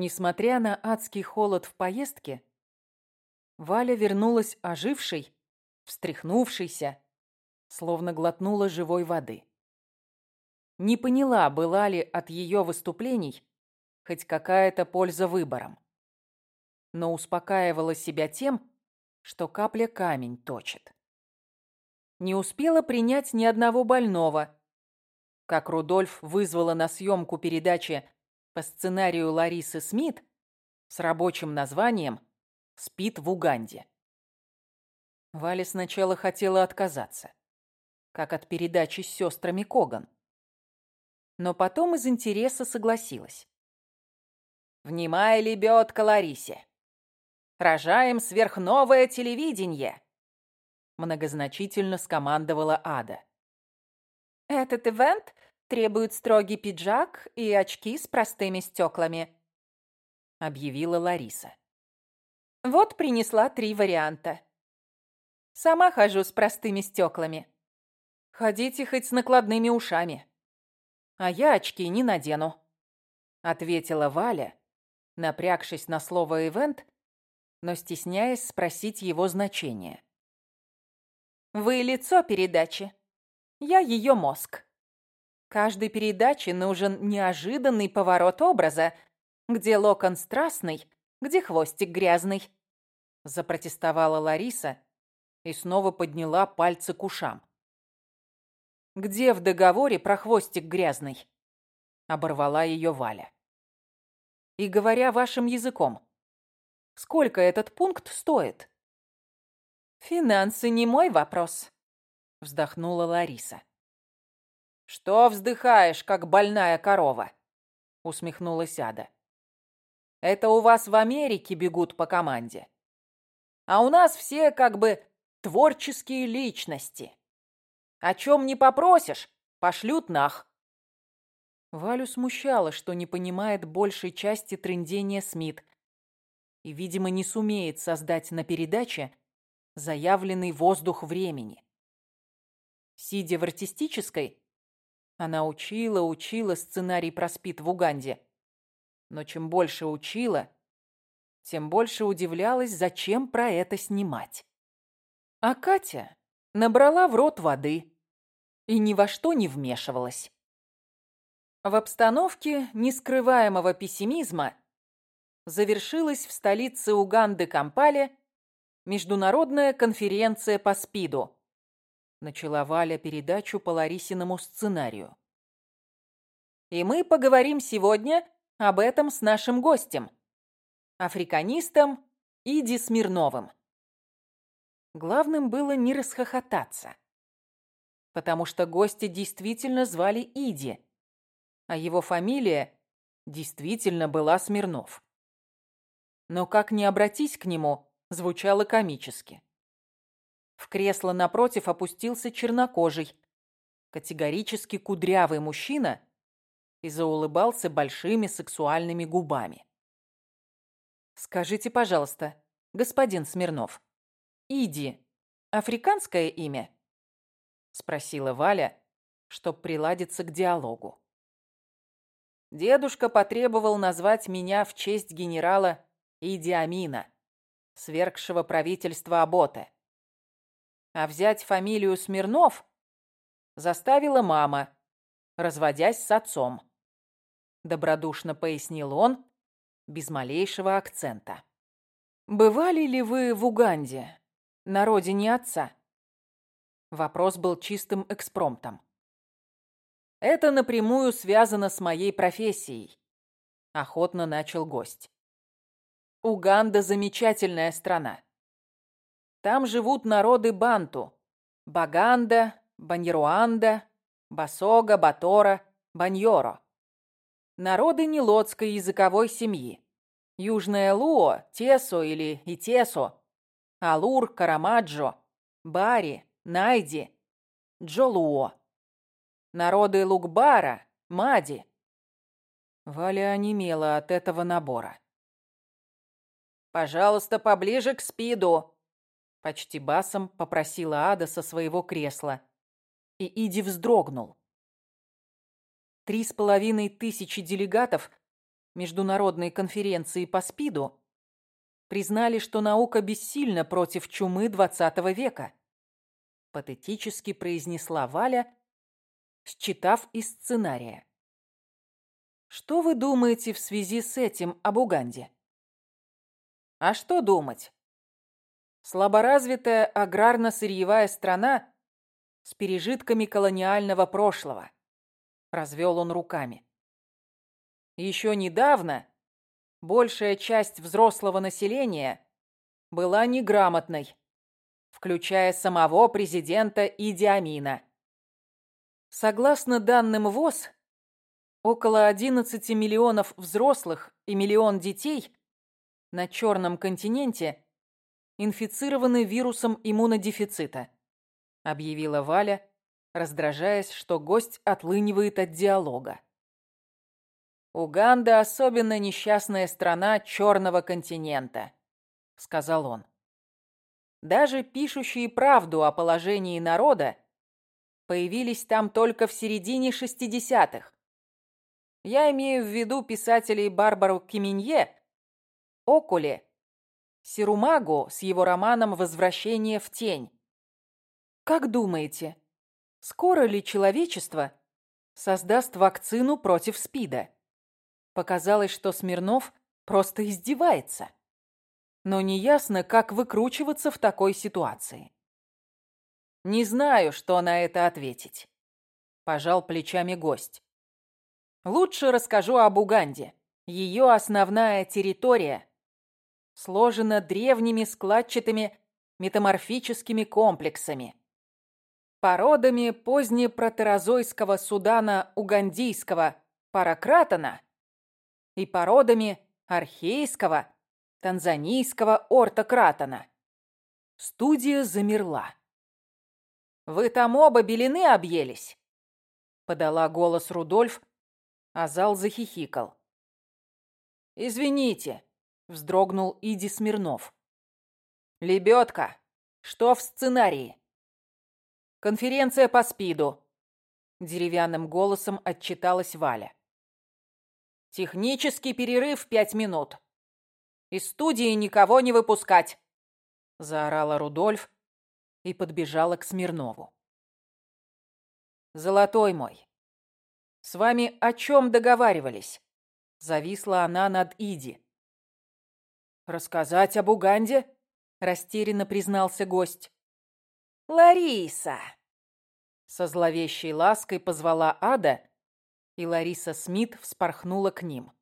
Несмотря на адский холод в поездке, Валя вернулась ожившей, встряхнувшейся, словно глотнула живой воды. Не поняла, была ли от ее выступлений хоть какая-то польза выбором. Но успокаивала себя тем, что капля камень точит. Не успела принять ни одного больного, как Рудольф вызвала на съемку передачи по сценарию Ларисы Смит с рабочим названием «Спит в Уганде». Валя сначала хотела отказаться, как от передачи с сестрами Коган. Но потом из интереса согласилась. «Внимай, лебедка Ларисе! Рожаем сверхновое телевидение!» Многозначительно скомандовала Ада. «Этот ивент требует строгий пиджак и очки с простыми стеклами», — объявила Лариса. «Вот принесла три варианта. Сама хожу с простыми стеклами. Ходите хоть с накладными ушами. А я очки не надену», — ответила Валя, напрягшись на слово «ивент», но стесняясь спросить его значение. «Вы лицо передачи. Я ее мозг. Каждой передаче нужен неожиданный поворот образа, где локон страстный, где хвостик грязный. Запротестовала Лариса и снова подняла пальцы к ушам. «Где в договоре про хвостик грязный?» Оборвала ее Валя. «И говоря вашим языком, сколько этот пункт стоит?» «Финансы не мой вопрос», — вздохнула Лариса. «Что вздыхаешь, как больная корова?» — усмехнулась Ада. «Это у вас в Америке бегут по команде. А у нас все как бы творческие личности. О чем не попросишь, пошлют нах». Валю смущало, что не понимает большей части трындения Смит и, видимо, не сумеет создать на передаче заявленный воздух времени. Сидя в артистической, она учила, учила сценарий про СПИД в Уганде. Но чем больше учила, тем больше удивлялась, зачем про это снимать. А Катя набрала в рот воды и ни во что не вмешивалась. В обстановке нескрываемого пессимизма завершилась в столице Уганды Кампале международная конференция по СПИДу, Начала Валя передачу по Ларисиному сценарию. И мы поговорим сегодня об этом с нашим гостем, африканистом Иди Смирновым. Главным было не расхохотаться, потому что гостя действительно звали Иди, а его фамилия действительно была Смирнов. Но как ни обратись к нему, звучало комически. В кресло напротив опустился чернокожий, категорически кудрявый мужчина и заулыбался большими сексуальными губами. «Скажите, пожалуйста, господин Смирнов, Иди — африканское имя?» — спросила Валя, чтоб приладиться к диалогу. Дедушка потребовал назвать меня в честь генерала Иди Амина, свергшего правительство Аботе. А взять фамилию Смирнов заставила мама, разводясь с отцом. Добродушно пояснил он, без малейшего акцента. «Бывали ли вы в Уганде, на родине отца?» Вопрос был чистым экспромтом. «Это напрямую связано с моей профессией», — охотно начал гость. «Уганда — замечательная страна. Там живут народы банту. Баганда, Баньеруанда, Басога, Батора, Баньоро. Народы нелодской языковой семьи. Южная Луо, Тесо или Итесо, Алур, Карамаджо, Бари, Найди, Джолуо. Народы Лукбара, Мади. Валя онемела от этого набора. «Пожалуйста, поближе к спиду», Почти басом попросила Ада со своего кресла. И Иди вздрогнул. Три с половиной тысячи делегатов Международной конференции по СПИДу признали, что наука бессильна против чумы XX века. Патетически произнесла Валя, считав из сценария. Что вы думаете в связи с этим об Уганде? А что думать? Слаборазвитая аграрно-сырьевая страна с пережитками колониального прошлого. Развел он руками. Еще недавно большая часть взрослого населения была неграмотной, включая самого президента Иди Амина. Согласно данным ВОЗ, около 11 миллионов взрослых и миллион детей на Черном континенте инфицированы вирусом иммунодефицита, объявила Валя, раздражаясь, что гость отлынивает от диалога. «Уганда – особенно несчастная страна Черного континента», – сказал он. «Даже пишущие правду о положении народа появились там только в середине шестидесятых. Я имею в виду писателей Барбару Киминье, Окуле, Сирумагу с его романом «Возвращение в тень». Как думаете, скоро ли человечество создаст вакцину против СПИДа? Показалось, что Смирнов просто издевается. Но неясно, как выкручиваться в такой ситуации. Не знаю, что на это ответить. Пожал плечами гость. Лучше расскажу об Уганде. Ее основная территория сложена древними складчатыми метаморфическими комплексами. Породами позднепротерозойского судана угандийского паракратона и породами архейского танзанийского ортократона. Студия замерла. «Вы там оба белины объелись?» Подала голос Рудольф, а зал захихикал. «Извините», — вздрогнул Иди Смирнов. «Лебедка, что в сценарии?» «Конференция по СПИДу», — деревянным голосом отчиталась Валя. Технический перерыв пять минут. Из студии никого не выпускать!» Заорала Рудольф и подбежала к Смирнову. «Золотой мой, с вами о чем договаривались?» Зависла она над Иди. «Рассказать об Уганде?» Растерянно признался гость. «Лариса!» Со зловещей лаской позвала Ада и Лариса Смит вспорхнула к ним.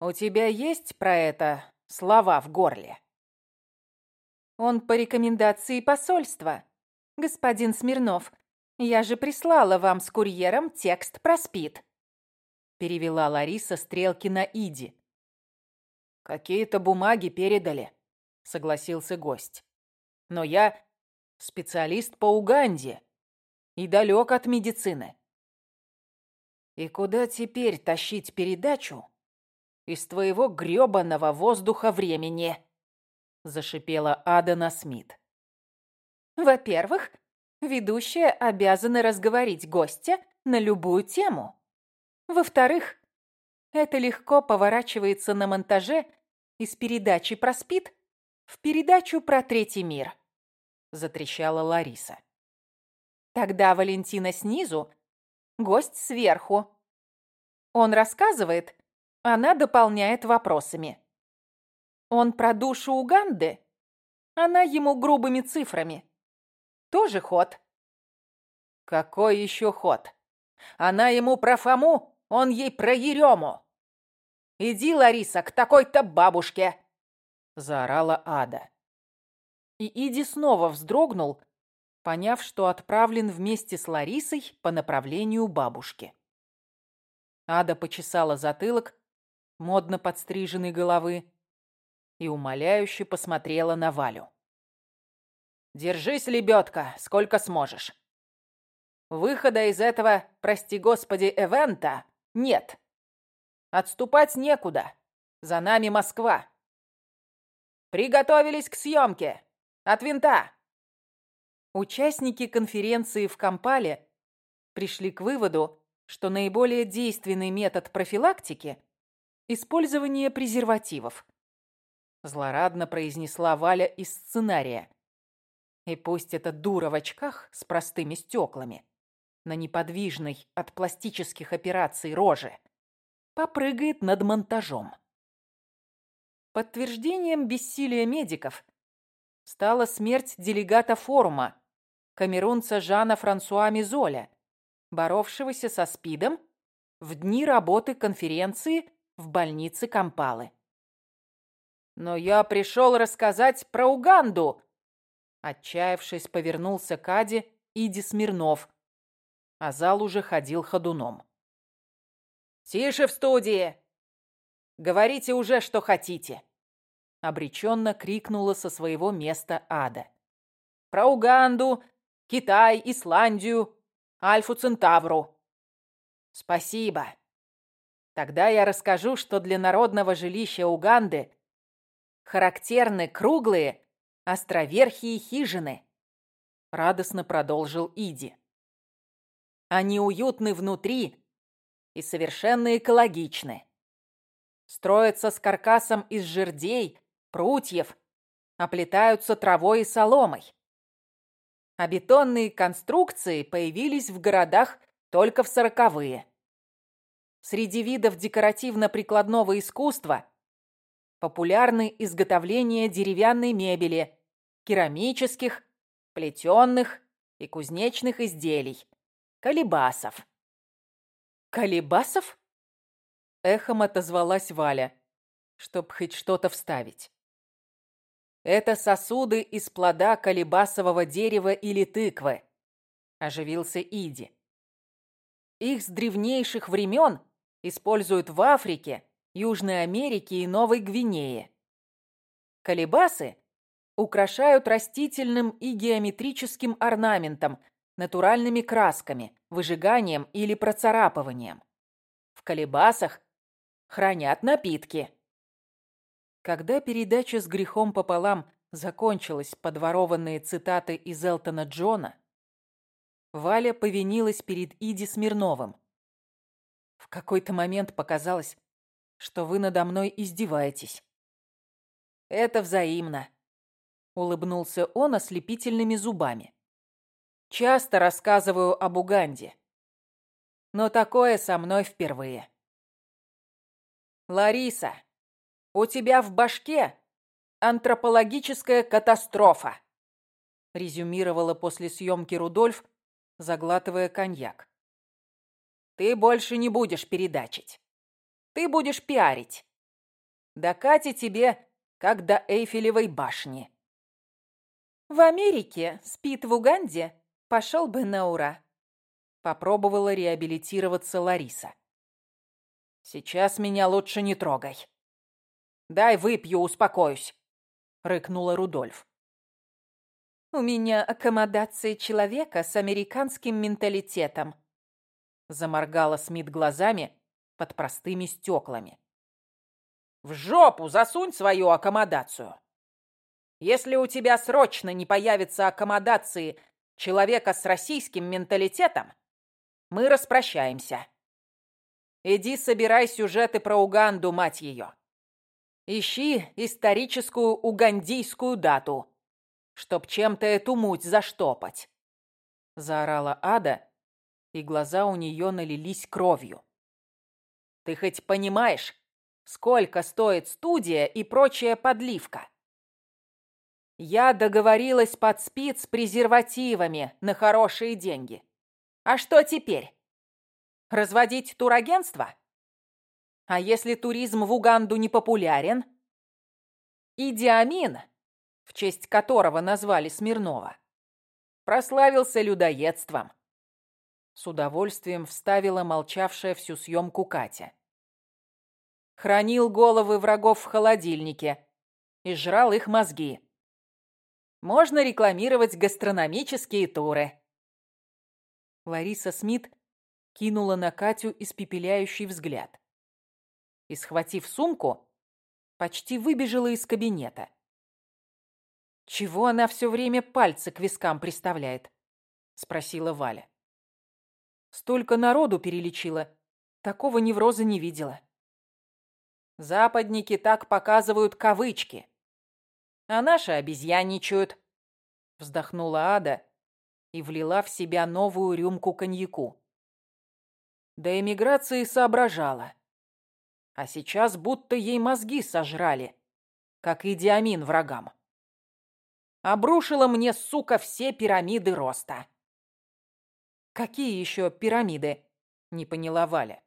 «У тебя есть про это слова в горле?» «Он по рекомендации посольства. Господин Смирнов, я же прислала вам с курьером текст про СПИД», перевела Лариса стрелки на Иди. «Какие-то бумаги передали», — согласился гость. «Но я специалист по Уганде и далек от медицины. И куда теперь тащить передачу из твоего грёбаного воздуха времени? Зашипела Адана Смит. Во-первых, ведущая обязана разговорить гостя на любую тему. Во-вторых, это легко поворачивается на монтаже из передачи про СПИД в передачу про третий мир, затрещала Лариса. Тогда Валентина снизу гость сверху. Он рассказывает, она дополняет вопросами. Он про душу Уганды, она ему грубыми цифрами. Тоже ход. Какой еще ход? Она ему про Фому, он ей про Ерему. Иди, Лариса, к такой-то бабушке, заорала Ада. И Иди снова вздрогнул, поняв, что отправлен вместе с Ларисой по направлению бабушки. Ада почесала затылок, модно подстриженной головы, и умоляюще посмотрела на Валю. «Держись, лебедка, сколько сможешь. Выхода из этого, прости господи, эвента нет. Отступать некуда. За нами Москва. Приготовились к съемке. От винта!» Участники конференции в Кампале пришли к выводу, что наиболее действенный метод профилактики использование презервативов. Злорадно произнесла Валя из сценария. И пусть эта дура в очках с простыми стеклами на неподвижной от пластических операций роже попрыгает над монтажом. Подтверждением бессилия медиков стала смерть делегата форума, камерунца Жана Франсуа Мизоля, боровшегося со СПИДом в дни работы конференции в больнице Кампалы. «Но я пришел рассказать про Уганду!» Отчаявшись, повернулся к Аде Иди Смирнов, а зал уже ходил ходуном. «Тише в студии! Говорите уже, что хотите!» Обреченно крикнула со своего места Ада. «Про Уганду, Китай, Исландию, Альфу Центавру». «Спасибо. Тогда я расскажу, что для народного жилища Уганды характерны круглые, островерхие хижины», — радостно продолжил Иди. «Они уютны внутри и совершенно экологичны. Строятся с каркасом из жердей, прутьев, оплетаются травой и соломой. А бетонные конструкции появились в городах только в сороковые. Среди видов декоративно-прикладного искусства популярны изготовление деревянной мебели, керамических, плетенных и кузнечных изделий, колебасов. «Колебасов?» Эхом отозвалась Валя, чтоб хоть что-то вставить. «Это сосуды из плода колебасового дерева или тыквы», — оживился Иди. «Их с древнейших времен используют в Африке, Южной Америке и Новой Гвинее. Колебасы украшают растительным и геометрическим орнаментом натуральными красками, выжиганием или процарапыванием. В колебасах хранят напитки. Когда передача с грехом пополам закончилась подворованные цитаты из Элтона Джона, Валя повинилась перед Иди Смирновым. В какой-то момент показалось, что вы надо мной издеваетесь. Это взаимно, улыбнулся он ослепительными зубами. Часто рассказываю об Уганде. Но такое со мной впервые. Лариса, у тебя в башке антропологическая катастрофа, резюмировала после съемки Рудольф, заглатывая коньяк. Ты больше не будешь передачить. Ты будешь пиарить. Да Кате тебе, как до Эйфелевой башни. В Америке спит в Уганде Пошел бы на ура. Попробовала реабилитироваться Лариса. Сейчас меня лучше не трогай. Дай выпью, успокоюсь, рыкнула Рудольф. У меня аккомодация человека с американским менталитетом. Заморгала Смит глазами под простыми стеклами. В жопу засунь свою аккомодацию. Если у тебя срочно не появится аккомодации человека с российским менталитетом, мы распрощаемся. Иди собирай сюжеты про Уганду, мать ее. Ищи историческую угандийскую дату, чтоб чем-то эту муть заштопать. Заорала Ада, и глаза у нее налились кровью. Ты хоть понимаешь, сколько стоит студия и прочая подливка? Я договорилась под спид с презервативами на хорошие деньги. А что теперь? Разводить турагентство? А если туризм в Уганду не популярен? Идиамин, в честь которого назвали Смирнова, прославился людоедством. С удовольствием вставила молчавшая всю съемку Катя. Хранил головы врагов в холодильнике и жрал их мозги можно рекламировать гастрономические туры. Лариса Смит кинула на Катю испепеляющий взгляд. И, схватив сумку, почти выбежала из кабинета. «Чего она все время пальцы к вискам приставляет?» — спросила Валя. «Столько народу перелечила, такого невроза не видела». Западники так показывают кавычки. А наши обезьянничают. Вздохнула Ада и влила в себя новую рюмку коньяку. До эмиграции соображала. А сейчас будто ей мозги сожрали, как и диамин врагам. Обрушила мне, сука, все пирамиды роста. «Какие еще пирамиды?» — не поняла Валя.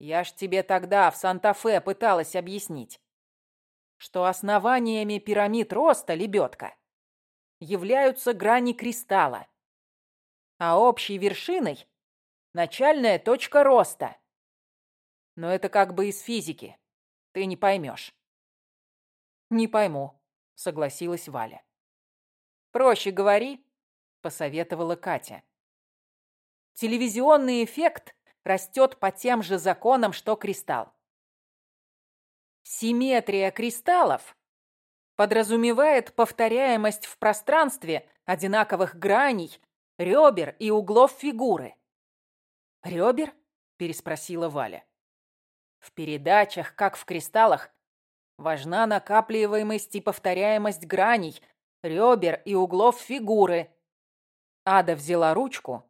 «Я ж тебе тогда в Санта-Фе пыталась объяснить, что основаниями пирамид роста, лебедка, являются грани кристалла, а общей вершиной — начальная точка роста. Но это как бы из физики, ты не поймешь». «Не пойму», — согласилась Валя. «Проще говори», — посоветовала Катя. Телевизионный эффект растет по тем же законам, что кристалл. Симметрия кристаллов подразумевает повторяемость в пространстве одинаковых граней, ребер и углов фигуры. «Ребер?» – переспросила Валя. В передачах, как в кристаллах, важна накапливаемость и повторяемость граней, ребер и углов фигуры. Ада взяла ручку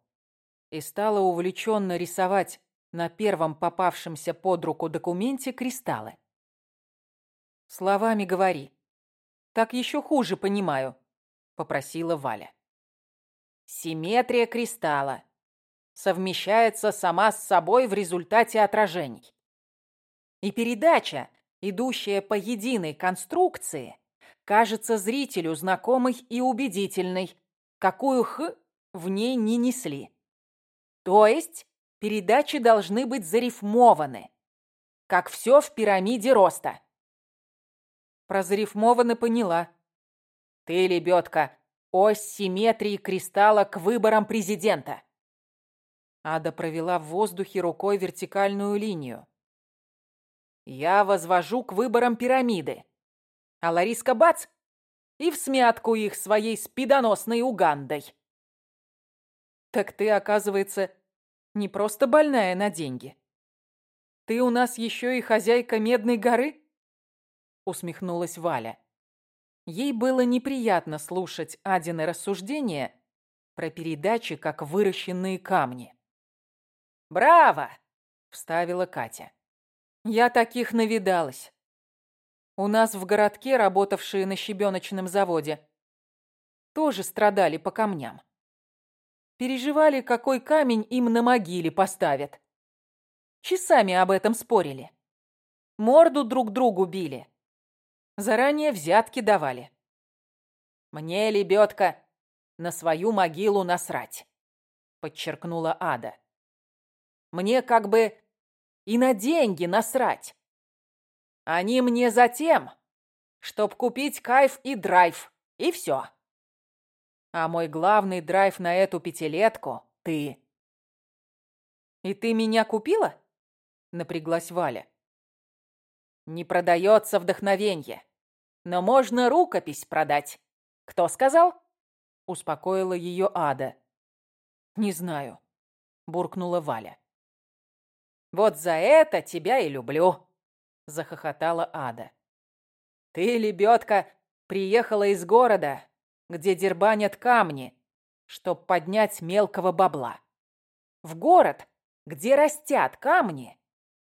и стала увлеченно рисовать на первом попавшемся под руку документе кристаллы. «Словами говори. Так еще хуже понимаю», — попросила Валя. «Симметрия кристалла совмещается сама с собой в результате отражений. И передача, идущая по единой конструкции, кажется зрителю знакомой и убедительной, какую «х» в ней не несли. То есть передачи должны быть зарифмованы, как все в пирамиде роста. Про зарифмованы поняла. Ты, лебедка, ось симметрии кристалла к выборам президента. Ада провела в воздухе рукой вертикальную линию. Я возвожу к выборам пирамиды. А Лариска бац! И в смятку их своей спидоносной Угандой. Так ты, оказывается, не просто больная на деньги. Ты у нас еще и хозяйка Медной горы? Усмехнулась Валя. Ей было неприятно слушать Адины рассуждения про передачи, как выращенные камни. «Браво!» — вставила Катя. «Я таких навидалась. У нас в городке, работавшие на щебеночном заводе, тоже страдали по камням. Переживали, какой камень им на могиле поставят. Часами об этом спорили. Морду друг другу били. Заранее взятки давали. «Мне, лебедка, на свою могилу насрать», — подчеркнула Ада. «Мне как бы и на деньги насрать. Они мне затем, чтоб купить кайф и драйв, и все. А мой главный драйв на эту пятилетку — ты. «И ты меня купила?» — напряглась Валя. «Не продается вдохновенье, но можно рукопись продать. Кто сказал?» — успокоила ее Ада. «Не знаю», — буркнула Валя. «Вот за это тебя и люблю», — захохотала Ада. «Ты, лебедка, приехала из города, где дербанят камни, чтоб поднять мелкого бабла. В город, где растят камни,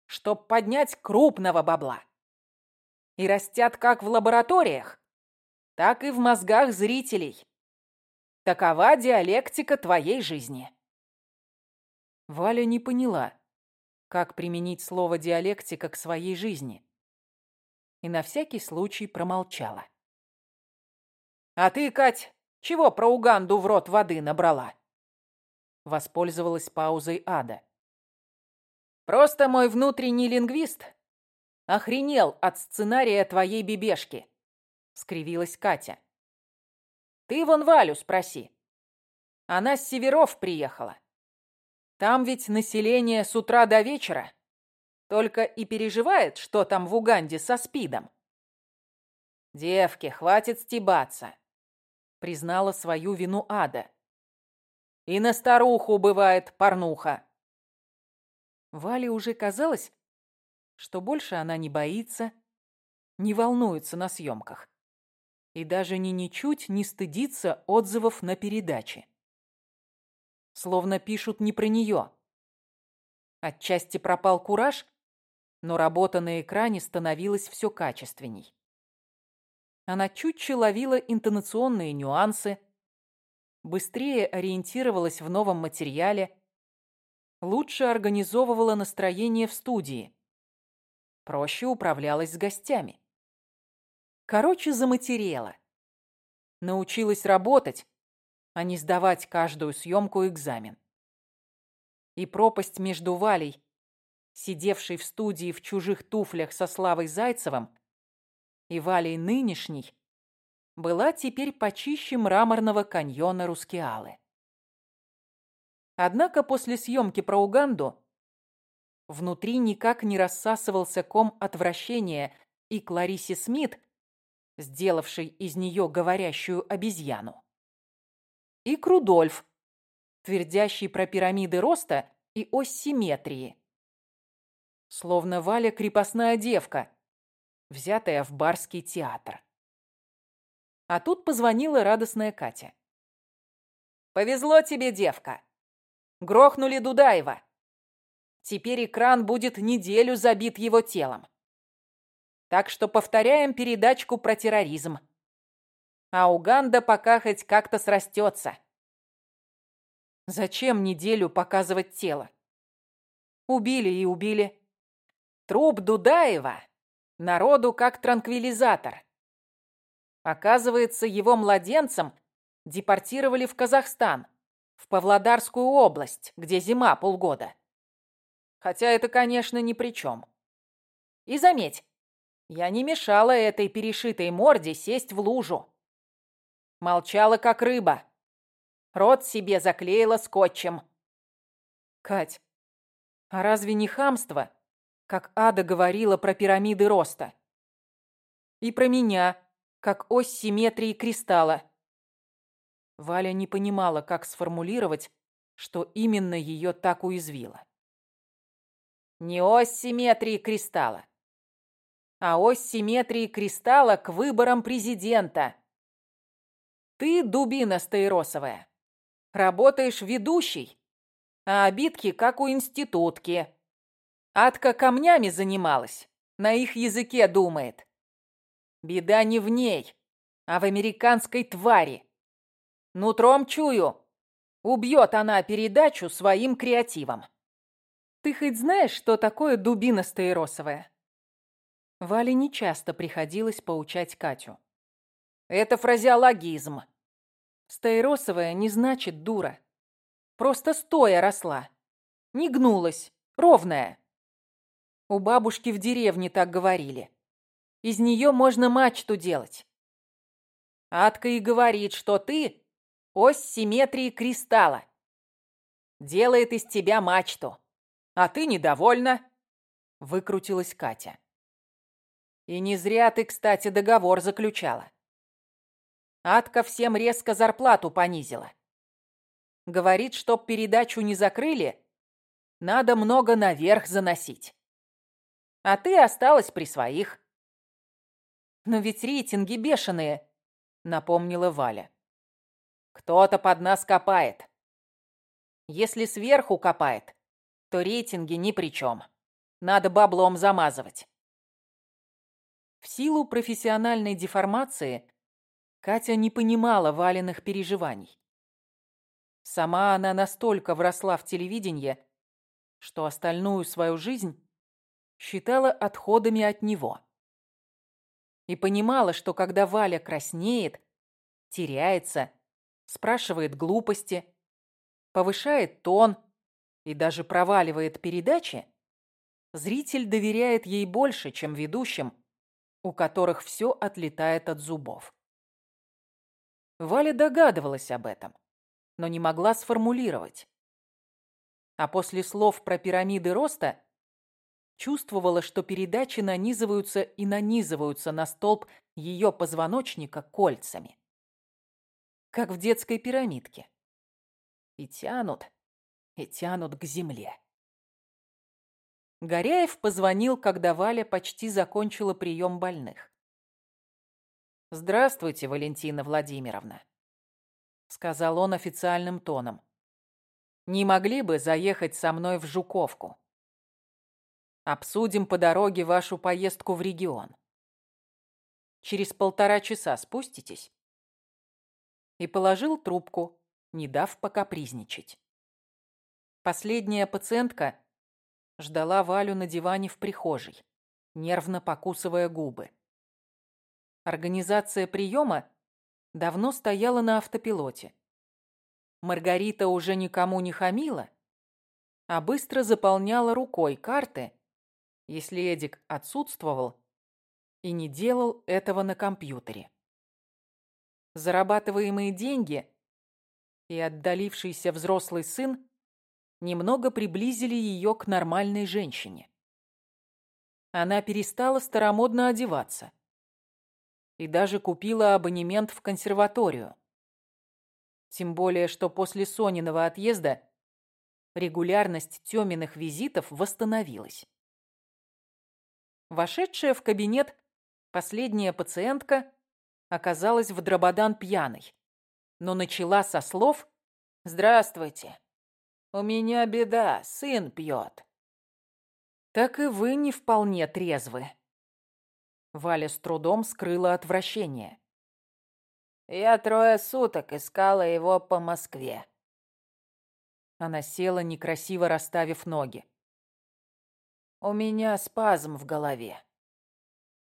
чтоб поднять крупного бабла. И растят как в лабораториях, так и в мозгах зрителей. Такова диалектика твоей жизни. Валя не поняла, как применить слово «диалектика» к своей жизни. И на всякий случай промолчала. «А ты, Кать, чего про Уганду в рот воды набрала?» Воспользовалась паузой Ада. «Просто мой внутренний лингвист охренел от сценария твоей бибешки», — скривилась Катя. «Ты вон Валю спроси. Она с северов приехала. Там ведь население с утра до вечера только и переживает, что там в Уганде со спидом. Девки, хватит стебаться признала свою вину Ада. «И на старуху бывает порнуха». Вале уже казалось, что больше она не боится, не волнуется на съемках и даже ни ничуть не стыдится отзывов на передаче. Словно пишут не про нее. Отчасти пропал кураж, но работа на экране становилась все качественней. Она чуть-чуть ловила интонационные нюансы, быстрее ориентировалась в новом материале, лучше организовывала настроение в студии, проще управлялась с гостями. Короче, заматерела. Научилась работать, а не сдавать каждую съемку экзамен. И пропасть между Валей, сидевшей в студии в чужих туфлях со Славой Зайцевым, и Валей нынешней, была теперь почище мраморного каньона Рускеалы. Однако после съемки про Уганду внутри никак не рассасывался ком отвращения и Кларисе Смит, сделавший из нее говорящую обезьяну. И Крудольф, твердящий про пирамиды роста и ось симметрии. Словно Валя крепостная девка, взятая в барский театр. А тут позвонила радостная Катя. «Повезло тебе, девка! Грохнули Дудаева. Теперь экран будет неделю забит его телом. Так что повторяем передачку про терроризм. А Уганда пока хоть как-то срастется. Зачем неделю показывать тело? Убили и убили. Труп Дудаева народу как транквилизатор. Оказывается, его младенцам депортировали в Казахстан, в Павлодарскую область, где зима полгода. Хотя это, конечно, ни при чем. И заметь, я не мешала этой перешитой морде сесть в лужу. Молчала, как рыба. Рот себе заклеила скотчем. Кать, а разве не хамство, как Ада говорила про пирамиды роста? И про меня, как ось симметрии кристалла. Валя не понимала, как сформулировать, что именно ее так уязвило. Не ось симметрии кристалла а ось симметрии кристалла к выборам президента. Ты, дубина стаиросовая, работаешь ведущей, а обидки как у институтки. Адка камнями занималась, на их языке думает. Беда не в ней, а в американской твари. Нутром чую, убьет она передачу своим креативом. Ты хоть знаешь, что такое дубина стаиросовая? Вале нечасто приходилось поучать Катю. «Это фразеологизм. Стаиросовая не значит дура. Просто стоя росла. Не гнулась, ровная. У бабушки в деревне так говорили. Из нее можно мачту делать. Атка и говорит, что ты — ось симметрии кристалла. Делает из тебя мачту. А ты недовольна?» Выкрутилась Катя. И не зря ты, кстати, договор заключала. Атка всем резко зарплату понизила. Говорит, чтоб передачу не закрыли, надо много наверх заносить. А ты осталась при своих. Но ведь рейтинги бешеные, напомнила Валя. Кто-то под нас копает. Если сверху копает, то рейтинги ни при чем. Надо баблом замазывать. В силу профессиональной деформации Катя не понимала Валиных переживаний. Сама она настолько вросла в телевидение, что остальную свою жизнь считала отходами от него. И понимала, что когда Валя краснеет, теряется, спрашивает глупости, повышает тон и даже проваливает передачи, зритель доверяет ей больше, чем ведущим, у которых все отлетает от зубов. Валя догадывалась об этом, но не могла сформулировать. А после слов про пирамиды роста чувствовала, что передачи нанизываются и нанизываются на столб ее позвоночника кольцами. Как в детской пирамидке. И тянут, и тянут к земле. Горяев позвонил, когда Валя почти закончила прием больных. «Здравствуйте, Валентина Владимировна», — сказал он официальным тоном. «Не могли бы заехать со мной в Жуковку? Обсудим по дороге вашу поездку в регион. Через полтора часа спуститесь?» И положил трубку, не дав покапризничать. Последняя пациентка ждала Валю на диване в прихожей, нервно покусывая губы. Организация приема давно стояла на автопилоте. Маргарита уже никому не хамила, а быстро заполняла рукой карты, если Эдик отсутствовал и не делал этого на компьютере. Зарабатываемые деньги и отдалившийся взрослый сын немного приблизили ее к нормальной женщине. Она перестала старомодно одеваться и даже купила абонемент в консерваторию. Тем более, что после Сониного отъезда регулярность Тёминых визитов восстановилась. Вошедшая в кабинет последняя пациентка оказалась в дрободан пьяной, но начала со слов «Здравствуйте, у меня беда, сын пьет». «Так и вы не вполне трезвы», Валя с трудом скрыла отвращение. «Я трое суток искала его по Москве». Она села, некрасиво расставив ноги. «У меня спазм в голове.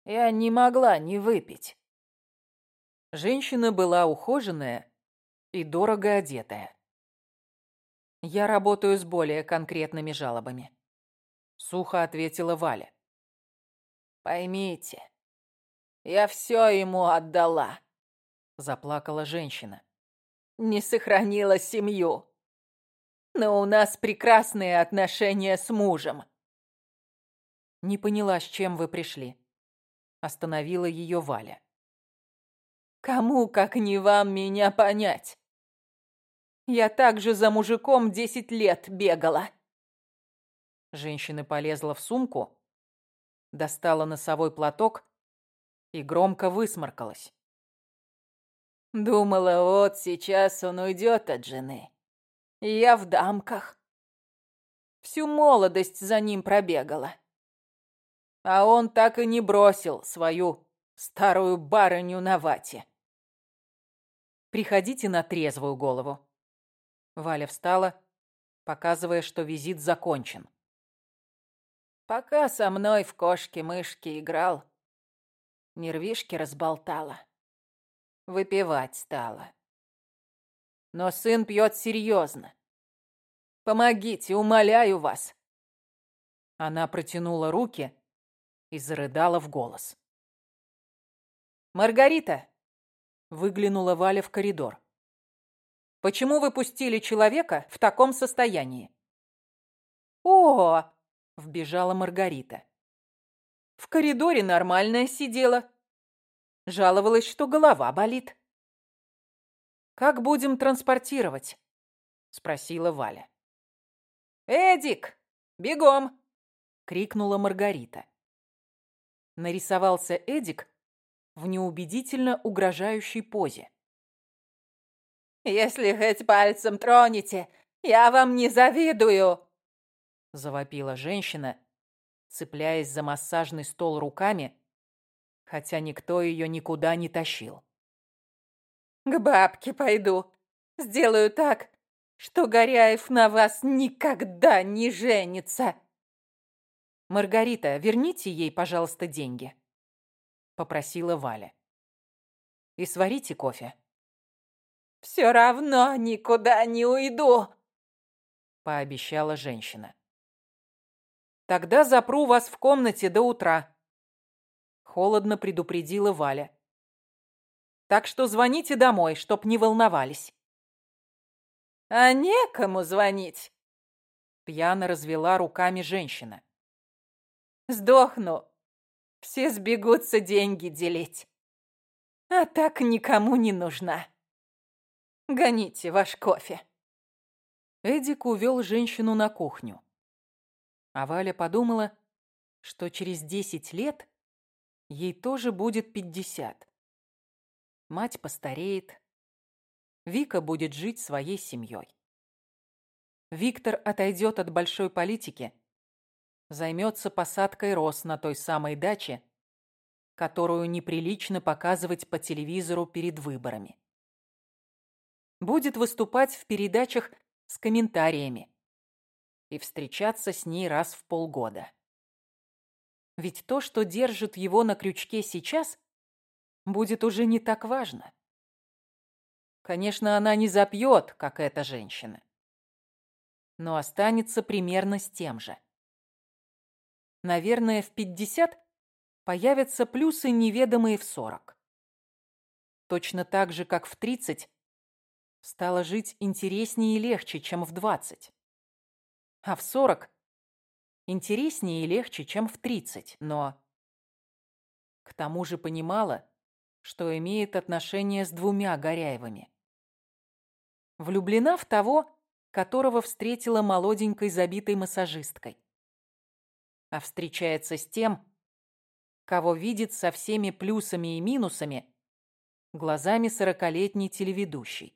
Я не могла не выпить». Женщина была ухоженная и дорого одетая. «Я работаю с более конкретными жалобами», — сухо ответила Валя. «Поймите, я все ему отдала», — заплакала женщина. «Не сохранила семью. Но у нас прекрасные отношения с мужем». «Не поняла, с чем вы пришли», — остановила ее Валя. «Кому, как не вам, меня понять? Я также за мужиком десять лет бегала». Женщина полезла в сумку, достала носовой платок и громко высморкалась. Думала, вот сейчас он уйдет от жены. я в дамках. Всю молодость за ним пробегала. А он так и не бросил свою старую барыню на вате. Приходите на трезвую голову. Валя встала, показывая, что визит закончен. Пока со мной в кошки-мышки играл, Нервишки разболтала. Выпивать стала. Но сын пьет серьезно. Помогите, умоляю вас. Она протянула руки и зарыдала в голос. «Маргарита!» — выглянула Валя в коридор. «Почему вы пустили человека в таком состоянии?» «О!» — вбежала Маргарита. В коридоре нормальная сидела. Жаловалась, что голова болит. «Как будем транспортировать?» — спросила Валя. «Эдик, бегом!» — крикнула Маргарита. Нарисовался Эдик в неубедительно угрожающей позе. «Если хоть пальцем тронете, я вам не завидую!» — завопила женщина, цепляясь за массажный стол руками, хотя никто ее никуда не тащил. «К бабке пойду. Сделаю так, что Горяев на вас никогда не женится!» «Маргарита, верните ей, пожалуйста, деньги», — попросила Валя. «И сварите кофе». «Все равно никуда не уйду», — пообещала женщина. Тогда запру вас в комнате до утра. Холодно предупредила Валя. Так что звоните домой, чтоб не волновались. А некому звонить. Пьяно развела руками женщина. Сдохну. Все сбегутся деньги делить. А так никому не нужна. Гоните ваш кофе. Эдик увел женщину на кухню. А Валя подумала, что через десять лет ей тоже будет пятьдесят. Мать постареет, Вика будет жить своей семьей. Виктор отойдет от большой политики, займется посадкой роз на той самой даче, которую неприлично показывать по телевизору перед выборами. Будет выступать в передачах с комментариями и встречаться с ней раз в полгода. Ведь то, что держит его на крючке сейчас, будет уже не так важно. Конечно, она не запьет, как эта женщина. Но останется примерно с тем же. Наверное, в 50 появятся плюсы, неведомые в 40. Точно так же, как в 30 стало жить интереснее и легче, чем в 20. А в 40 интереснее и легче, чем в 30, но... К тому же понимала, что имеет отношение с двумя Горяевыми. Влюблена в того, которого встретила молоденькой забитой массажисткой. А встречается с тем, кого видит со всеми плюсами и минусами глазами сорокалетней телеведущей.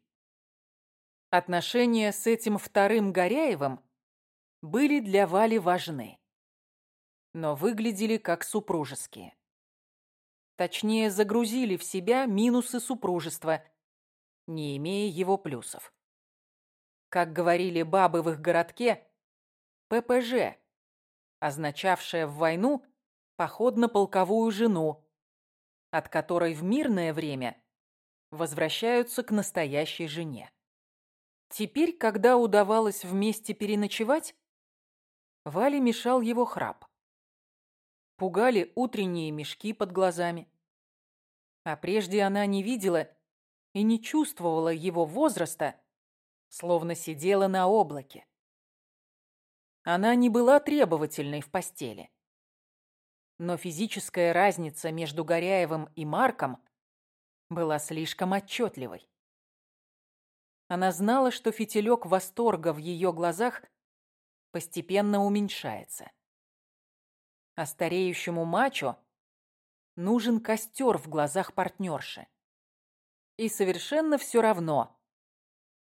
Отношения с этим вторым Горяевым были для Вали важны, но выглядели как супружеские. Точнее, загрузили в себя минусы супружества, не имея его плюсов. Как говорили бабы в их городке, ППЖ, означавшая в войну походно-полковую жену, от которой в мирное время возвращаются к настоящей жене. Теперь, когда удавалось вместе переночевать, Вале мешал его храп пугали утренние мешки под глазами. А прежде она не видела и не чувствовала его возраста, словно сидела на облаке. Она не была требовательной в постели. Но физическая разница между Горяевым и Марком была слишком отчетливой. Она знала, что фитилек восторга в ее глазах постепенно уменьшается. А стареющему мачо нужен костер в глазах партнерши. И совершенно все равно,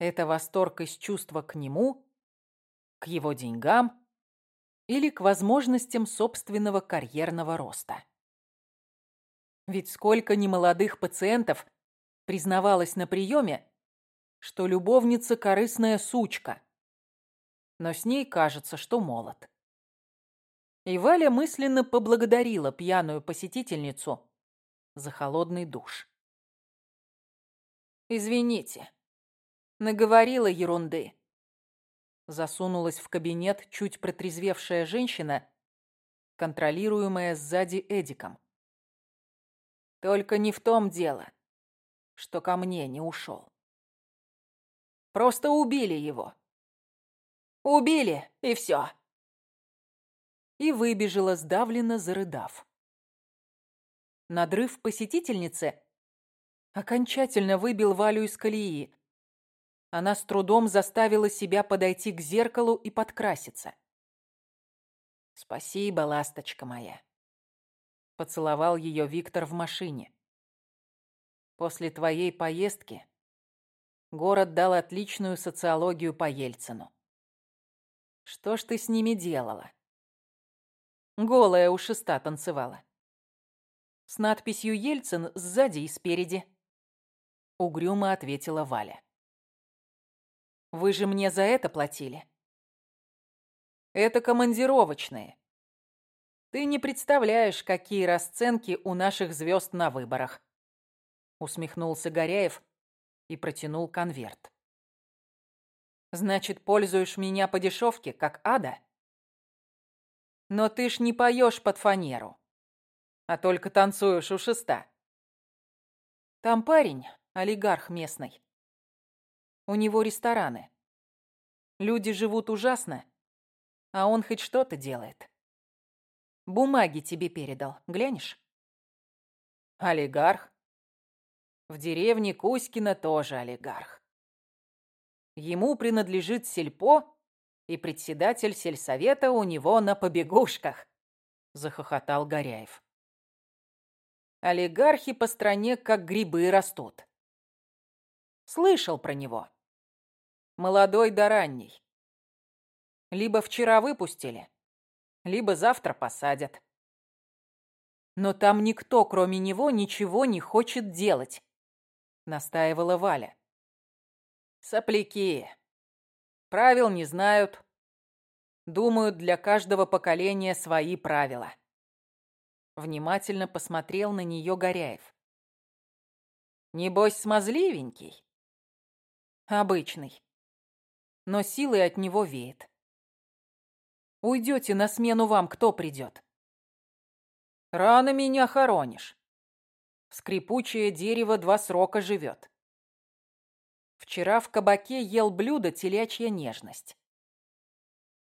это восторг из чувства к нему, к его деньгам или к возможностям собственного карьерного роста. Ведь сколько немолодых пациентов признавалось на приеме, что любовница корыстная сучка, но с ней кажется, что молод. И Валя мысленно поблагодарила пьяную посетительницу за холодный душ. «Извините, наговорила ерунды». Засунулась в кабинет чуть протрезвевшая женщина, контролируемая сзади Эдиком. «Только не в том дело, что ко мне не ушел. Просто убили его. Убили, и все» и выбежала, сдавленно зарыдав. Надрыв посетительницы окончательно выбил Валю из колеи. Она с трудом заставила себя подойти к зеркалу и подкраситься. «Спасибо, ласточка моя», — поцеловал ее Виктор в машине. «После твоей поездки город дал отличную социологию по Ельцину. Что ж ты с ними делала?» Голая у шеста танцевала. С надписью «Ельцин» сзади и спереди. Угрюмо ответила Валя. Вы же мне за это платили. Это командировочные. Ты не представляешь, какие расценки у наших звезд на выборах. Усмехнулся Горяев и протянул конверт. Значит, пользуешь меня по дешевке, как ада? Но ты ж не поешь под фанеру, а только танцуешь у шеста. Там парень, олигарх местный. У него рестораны. Люди живут ужасно, а он хоть что-то делает. Бумаги тебе передал, глянешь? Олигарх. В деревне Кузькина тоже олигарх. Ему принадлежит сельпо и председатель сельсовета у него на побегушках», — захохотал Горяев. «Олигархи по стране как грибы растут. Слышал про него. Молодой да ранний. Либо вчера выпустили, либо завтра посадят. Но там никто, кроме него, ничего не хочет делать, настаивала Валя. Сопляки. Правил не знают. Думают, для каждого поколения свои правила. Внимательно посмотрел на нее Горяев. Небось, смазливенький? Обычный. Но силой от него веет. Уйдете на смену вам, кто придет? Рано меня хоронишь. Скрипучее дерево два срока живет. Вчера в кабаке ел блюдо телячья нежность.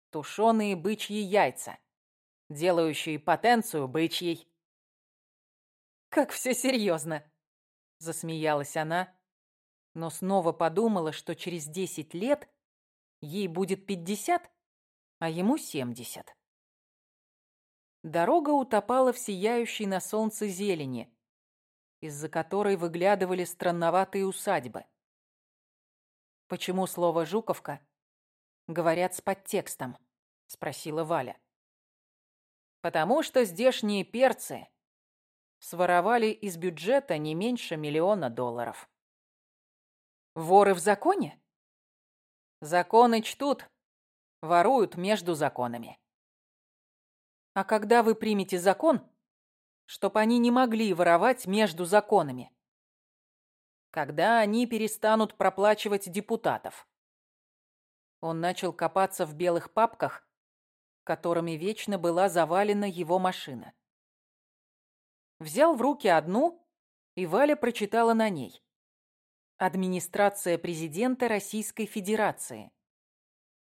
Тушеные бычьи яйца, делающие потенцию бычьей. «Как все серьезно!» — засмеялась она, но снова подумала, что через десять лет ей будет пятьдесят, а ему семьдесят. Дорога утопала в сияющей на солнце зелени, из-за которой выглядывали странноватые усадьбы. «Почему слово «Жуковка» говорят с подтекстом?» — спросила Валя. «Потому что здешние перцы своровали из бюджета не меньше миллиона долларов». «Воры в законе?» «Законы чтут, воруют между законами». А когда вы примете закон, чтоб они не могли воровать между законами? Когда они перестанут проплачивать депутатов? Он начал копаться в белых папках, которыми вечно была завалена его машина. Взял в руки одну, и Валя прочитала на ней. Администрация президента Российской Федерации.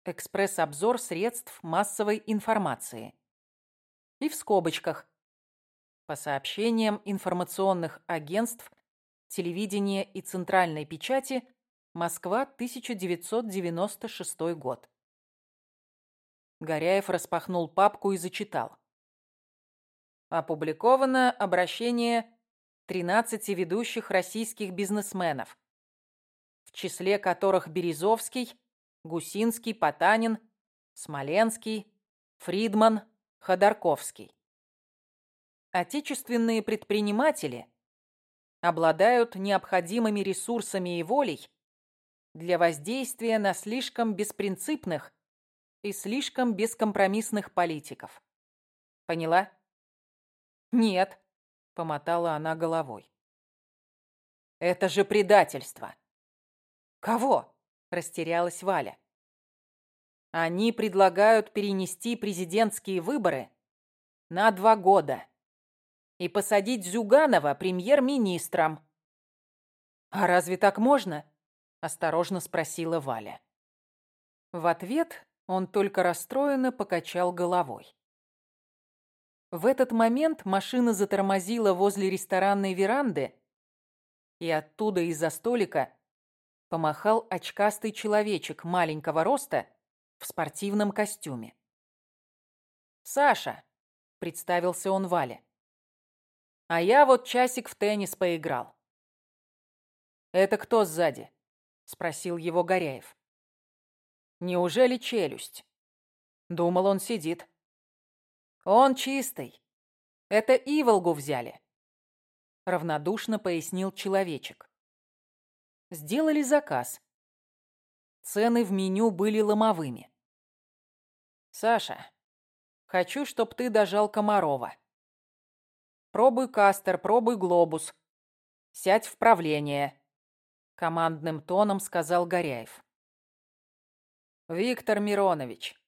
Экспресс-обзор средств массовой информации и в скобочках по сообщениям информационных агентств телевидения и центральной печати Москва, 1996 год. Горяев распахнул папку и зачитал. Опубликовано обращение 13 ведущих российских бизнесменов, числе которых Березовский, Гусинский, Потанин, Смоленский, Фридман, Ходорковский. Отечественные предприниматели обладают необходимыми ресурсами и волей для воздействия на слишком беспринципных и слишком бескомпромиссных политиков. Поняла? Нет, помотала она головой. Это же предательство. Кого? Растерялась Валя. Они предлагают перенести президентские выборы на два года и посадить Зюганова премьер-министром. «А разве так можно?» – осторожно спросила Валя. В ответ он только расстроенно покачал головой. В этот момент машина затормозила возле ресторанной веранды, и оттуда из-за столика помахал очкастый человечек маленького роста в спортивном костюме. «Саша», — представился он Вале. «А я вот часик в теннис поиграл». «Это кто сзади?» — спросил его Горяев. «Неужели челюсть?» Думал, он сидит. «Он чистый. Это Иволгу взяли», — равнодушно пояснил человечек. Сделали заказ. Цены в меню были ломовыми. «Саша, хочу, чтоб ты дожал Комарова. Пробуй кастер, пробуй глобус. Сядь в правление», — командным тоном сказал Горяев. «Виктор Миронович,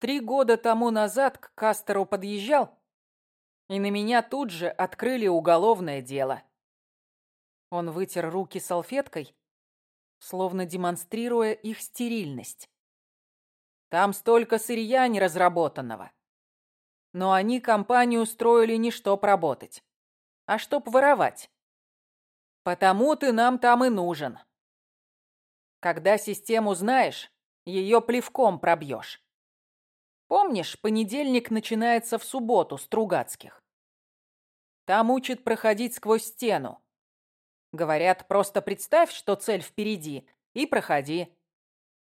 три года тому назад к кастеру подъезжал, и на меня тут же открыли уголовное дело». Он вытер руки салфеткой, словно демонстрируя их стерильность. Там столько сырья неразработанного. Но они компанию устроили не чтоб работать, а чтоб воровать. Потому ты нам там и нужен. Когда систему знаешь, ее плевком пробьешь. Помнишь, понедельник начинается в субботу, Стругацких? Там учат проходить сквозь стену. Говорят, просто представь, что цель впереди, и проходи,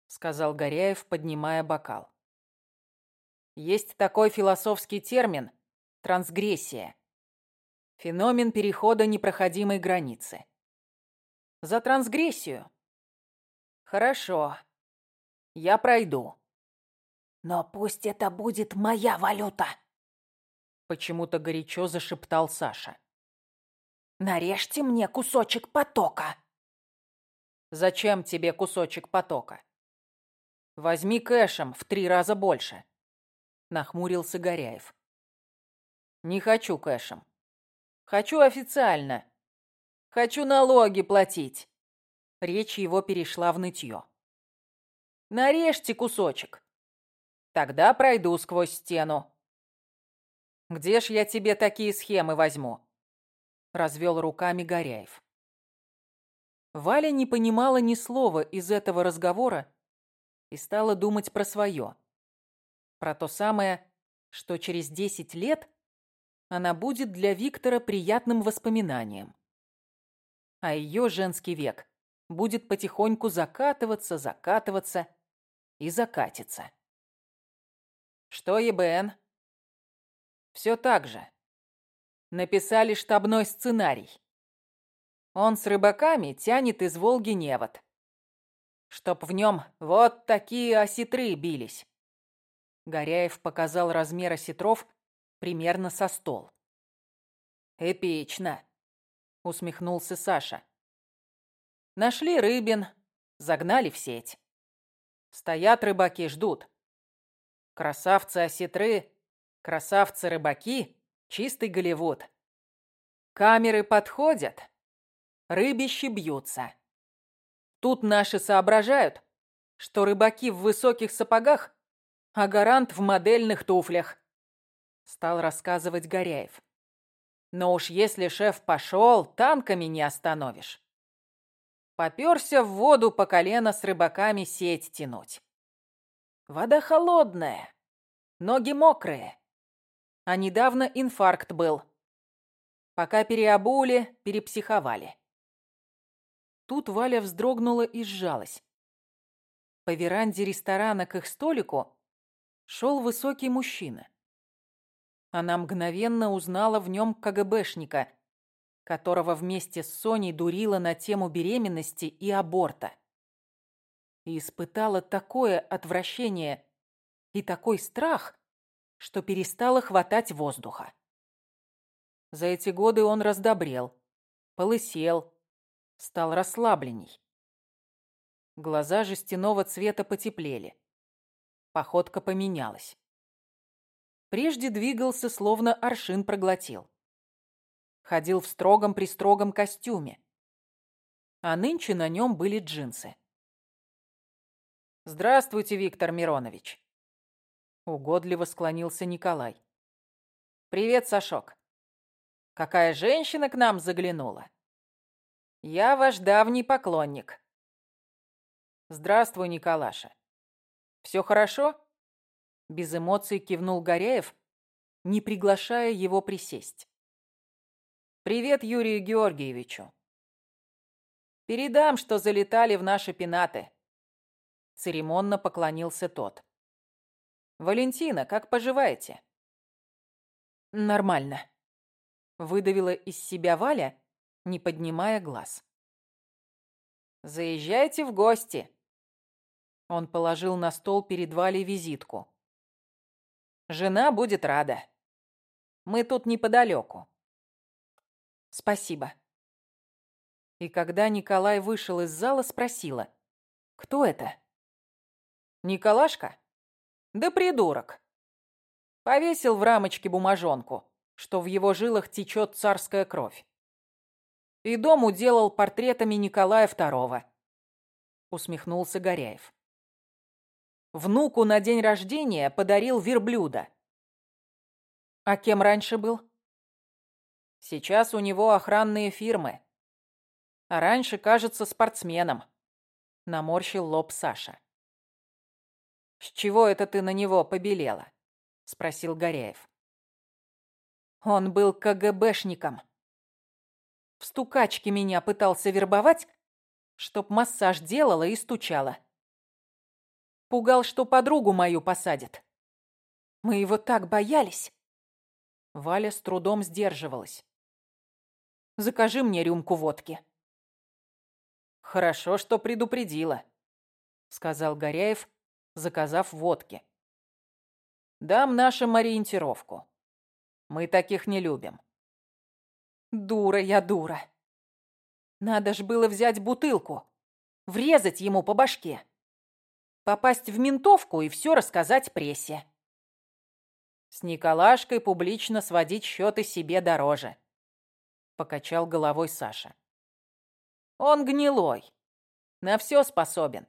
сказал Горяев, поднимая бокал. Есть такой философский термин – трансгрессия. Феномен перехода непроходимой границы. За трансгрессию. Хорошо. Я пройду. Но пусть это будет моя валюта. Почему-то горячо зашептал Саша. Нарежьте мне кусочек потока. Зачем тебе кусочек потока? Возьми кэшем в три раза больше. Нахмурился Горяев. Не хочу кэшем. Хочу официально. Хочу налоги платить. Речь его перешла в нытье. Нарежьте кусочек. Тогда пройду сквозь стену. Где ж я тебе такие схемы возьму? Развел руками Горяев. Валя не понимала ни слова из этого разговора и стала думать про свое. Про то самое, что через десять лет она будет для Виктора приятным воспоминанием. А ее женский век будет потихоньку закатываться, закатываться и закатиться. Что ЕБН? Все так же. Написали штабной сценарий. Он с рыбаками тянет из Волги невод. Чтоб в нем вот такие осетры бились. Горяев показал размер осетров примерно со стол. «Эпично», — усмехнулся Саша. «Нашли рыбин, загнали в сеть. Стоят рыбаки, ждут. Красавцы-осетры, красавцы-рыбаки, чистый Голливуд. Камеры подходят, рыбищи бьются. Тут наши соображают, что рыбаки в высоких сапогах, а гарант в модельных туфлях стал рассказывать Горяев. Но уж если шеф пошел, танками не остановишь. Попёрся в воду по колено с рыбаками сеть тянуть. Вода холодная, ноги мокрые. А недавно инфаркт был. Пока переобули, перепсиховали. Тут Валя вздрогнула и сжалась. По веранде ресторана к их столику шел высокий мужчина. Она мгновенно узнала в нем КГБшника, которого вместе с Соней дурила на тему беременности и аборта. И испытала такое отвращение и такой страх, что перестала хватать воздуха. За эти годы он раздобрел, полысел, стал расслабленней. Глаза жестяного цвета потеплели. Походка поменялась. Прежде двигался, словно аршин проглотил. Ходил в строгом-пристрогом костюме. А нынче на нем были джинсы. «Здравствуйте, Виктор Миронович!» Угодливо склонился Николай. «Привет, Сашок. Какая женщина к нам заглянула? Я ваш давний поклонник». «Здравствуй, Николаша. Все хорошо?» Без эмоций кивнул Горяев, не приглашая его присесть. «Привет Юрию Георгиевичу. Передам, что залетали в наши пенаты». Церемонно поклонился тот. «Валентина, как поживаете?» «Нормально», — выдавила из себя Валя, не поднимая глаз. «Заезжайте в гости». Он положил на стол перед Валей визитку. Жена будет рада. Мы тут неподалеку. Спасибо. И когда Николай вышел из зала, спросила. Кто это? Николашка? Да придурок. Повесил в рамочке бумажонку, что в его жилах течет царская кровь. И дом уделал портретами Николая II. Усмехнулся Горяев. Внуку на день рождения подарил верблюда. А кем раньше был? Сейчас у него охранные фирмы. А раньше, кажется, спортсменом. Наморщил лоб Саша. «С чего это ты на него побелела?» — спросил Горяев. «Он был КГБшником. В стукачке меня пытался вербовать, чтоб массаж делала и стучала. Пугал, что подругу мою посадят. Мы его так боялись». Валя с трудом сдерживалась. «Закажи мне рюмку водки». «Хорошо, что предупредила», — сказал Горяев, заказав водки. «Дам нашим ориентировку. Мы таких не любим». «Дура я дура. Надо ж было взять бутылку, врезать ему по башке, попасть в ментовку и все рассказать прессе». «С Николашкой публично сводить счеты себе дороже», — покачал головой Саша. «Он гнилой, на все способен.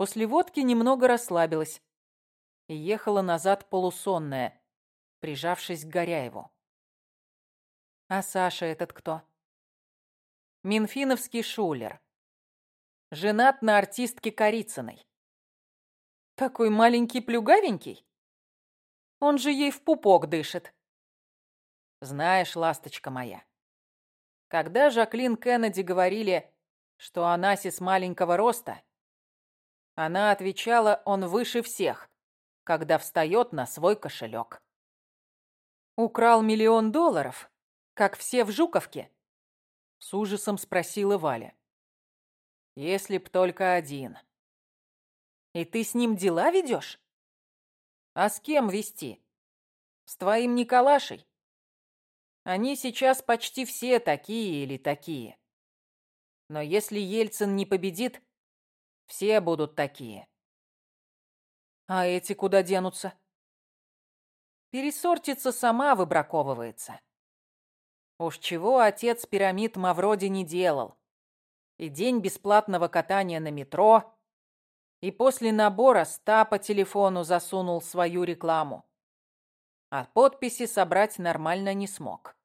После водки немного расслабилась и ехала назад полусонная, прижавшись к Горяеву. А Саша этот кто? Минфиновский шулер. Женат на артистке Корицыной. Такой маленький плюгавенький? Он же ей в пупок дышит. Знаешь, ласточка моя, когда Жаклин Кеннеди говорили, что Анасис маленького роста, она отвечала, он выше всех, когда встает на свой кошелек. «Украл миллион долларов, как все в Жуковке?» С ужасом спросила Валя. «Если б только один». «И ты с ним дела ведешь?» «А с кем вести? С твоим Николашей? Они сейчас почти все такие или такие. Но если Ельцин не победит, все будут такие. А эти куда денутся? Пересортица сама выбраковывается. Уж чего отец пирамид Мавроди не делал. И день бесплатного катания на метро, и после набора ста по телефону засунул свою рекламу. А подписи собрать нормально не смог.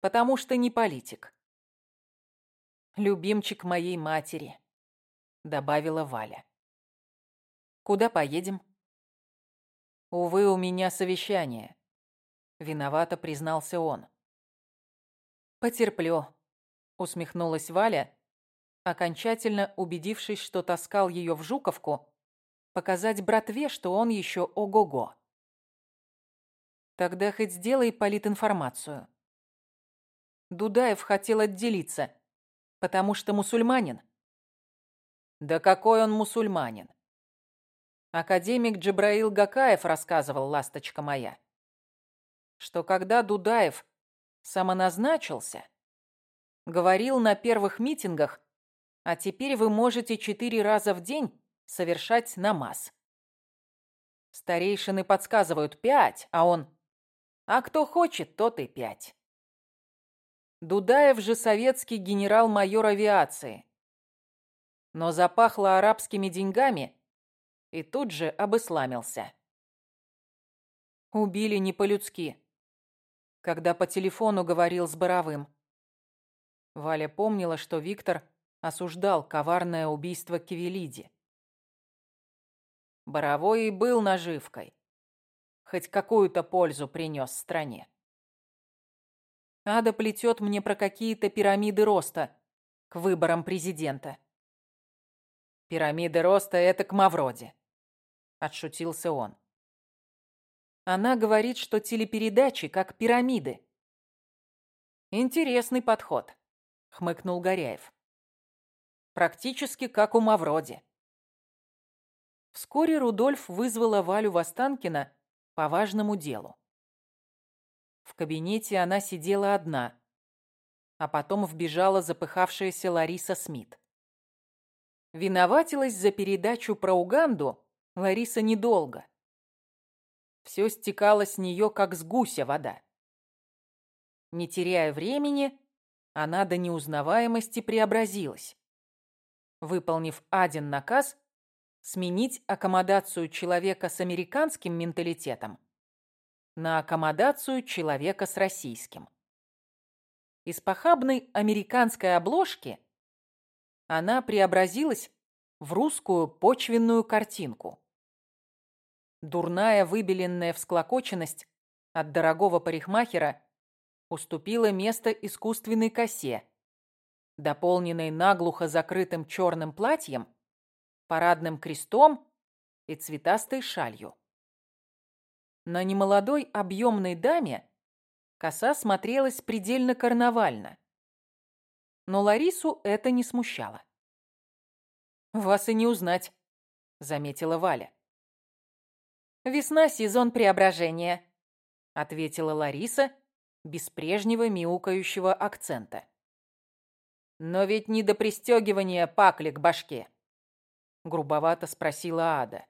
Потому что не политик. Любимчик моей матери добавила Валя. Куда поедем? Увы, у меня совещание. Виновато признался он. Потерплю, усмехнулась Валя, окончательно убедившись, что таскал ее в Жуковку, показать братве, что он еще ого-го. Тогда хоть сделай политинформацию. Дудаев хотел отделиться, потому что мусульманин. Да какой он мусульманин? Академик Джабраил Гакаев рассказывал, ласточка моя, что когда Дудаев самоназначился, говорил на первых митингах, а теперь вы можете четыре раза в день совершать намаз. Старейшины подсказывают пять, а он... А кто хочет, тот и пять. Дудаев же советский генерал-майор авиации но запахло арабскими деньгами и тут же обысламился. Убили не по-людски, когда по телефону говорил с Боровым. Валя помнила, что Виктор осуждал коварное убийство Кивелиди. Боровой и был наживкой. Хоть какую-то пользу принес стране. Ада плетет мне про какие-то пирамиды роста к выборам президента. Пирамиды роста — это к Мавроди. Отшутился он. Она говорит, что телепередачи как пирамиды. Интересный подход, хмыкнул Горяев. Практически как у Мавроди. Вскоре Рудольф вызвала Валю Востанкина по важному делу. В кабинете она сидела одна, а потом вбежала запыхавшаяся Лариса Смит. Виноватилась за передачу про Уганду Лариса недолго. Все стекало с нее, как с гуся вода. Не теряя времени, она до неузнаваемости преобразилась. Выполнив один наказ, сменить аккомодацию человека с американским менталитетом на аккомодацию человека с российским. Из похабной американской обложки – она преобразилась в русскую почвенную картинку. Дурная выбеленная всклокоченность от дорогого парикмахера уступила место искусственной косе, дополненной наглухо закрытым черным платьем, парадным крестом и цветастой шалью. На немолодой объемной даме коса смотрелась предельно карнавально. Но Ларису это не смущало. «Вас и не узнать», — заметила Валя. «Весна — сезон преображения», — ответила Лариса без прежнего мяукающего акцента. «Но ведь не до пристегивания пакли к башке», — грубовато спросила Ада.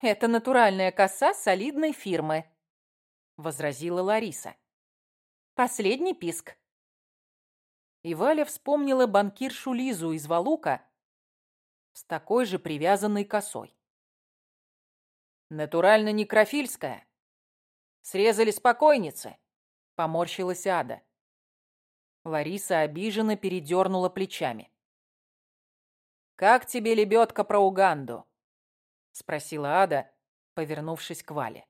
«Это натуральная коса солидной фирмы», — возразила Лариса. «Последний писк». И Валя вспомнила банкиршу Лизу из Валука с такой же привязанной косой. «Натурально некрофильская. Срезали спокойницы», — поморщилась Ада. Лариса обиженно передернула плечами. «Как тебе лебедка про Уганду?» — спросила Ада, повернувшись к Вале.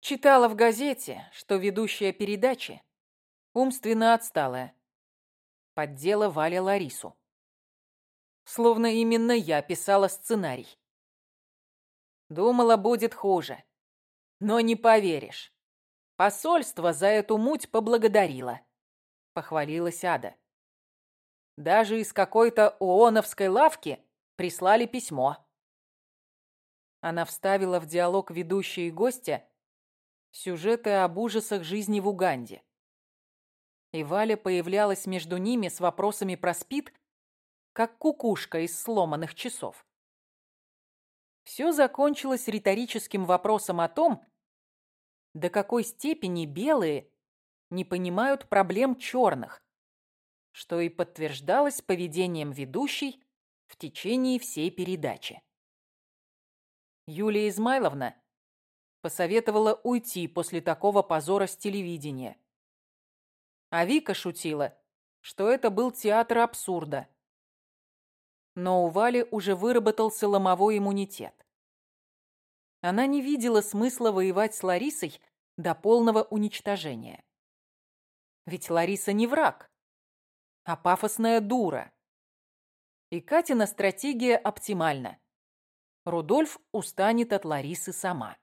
Читала в газете, что ведущая передачи умственно отсталая. Поддела Валя Ларису. Словно именно я писала сценарий. Думала, будет хуже. Но не поверишь. Посольство за эту муть поблагодарило. Похвалилась Ада. Даже из какой-то ооновской лавки прислали письмо. Она вставила в диалог ведущей и гостя сюжеты об ужасах жизни в Уганде. И Валя появлялась между ними с вопросами про СПИД как кукушка из сломанных часов. Все закончилось риторическим вопросом о том, до какой степени белые не понимают проблем черных, что и подтверждалось поведением ведущей в течение всей передачи. Юлия Измайловна посоветовала уйти после такого позора с телевидения. А Вика шутила, что это был театр абсурда, но у Вали уже выработался ломовой иммунитет. Она не видела смысла воевать с Ларисой до полного уничтожения. Ведь Лариса не враг, а пафосная дура. И Катина стратегия оптимальна. Рудольф устанет от Ларисы сама.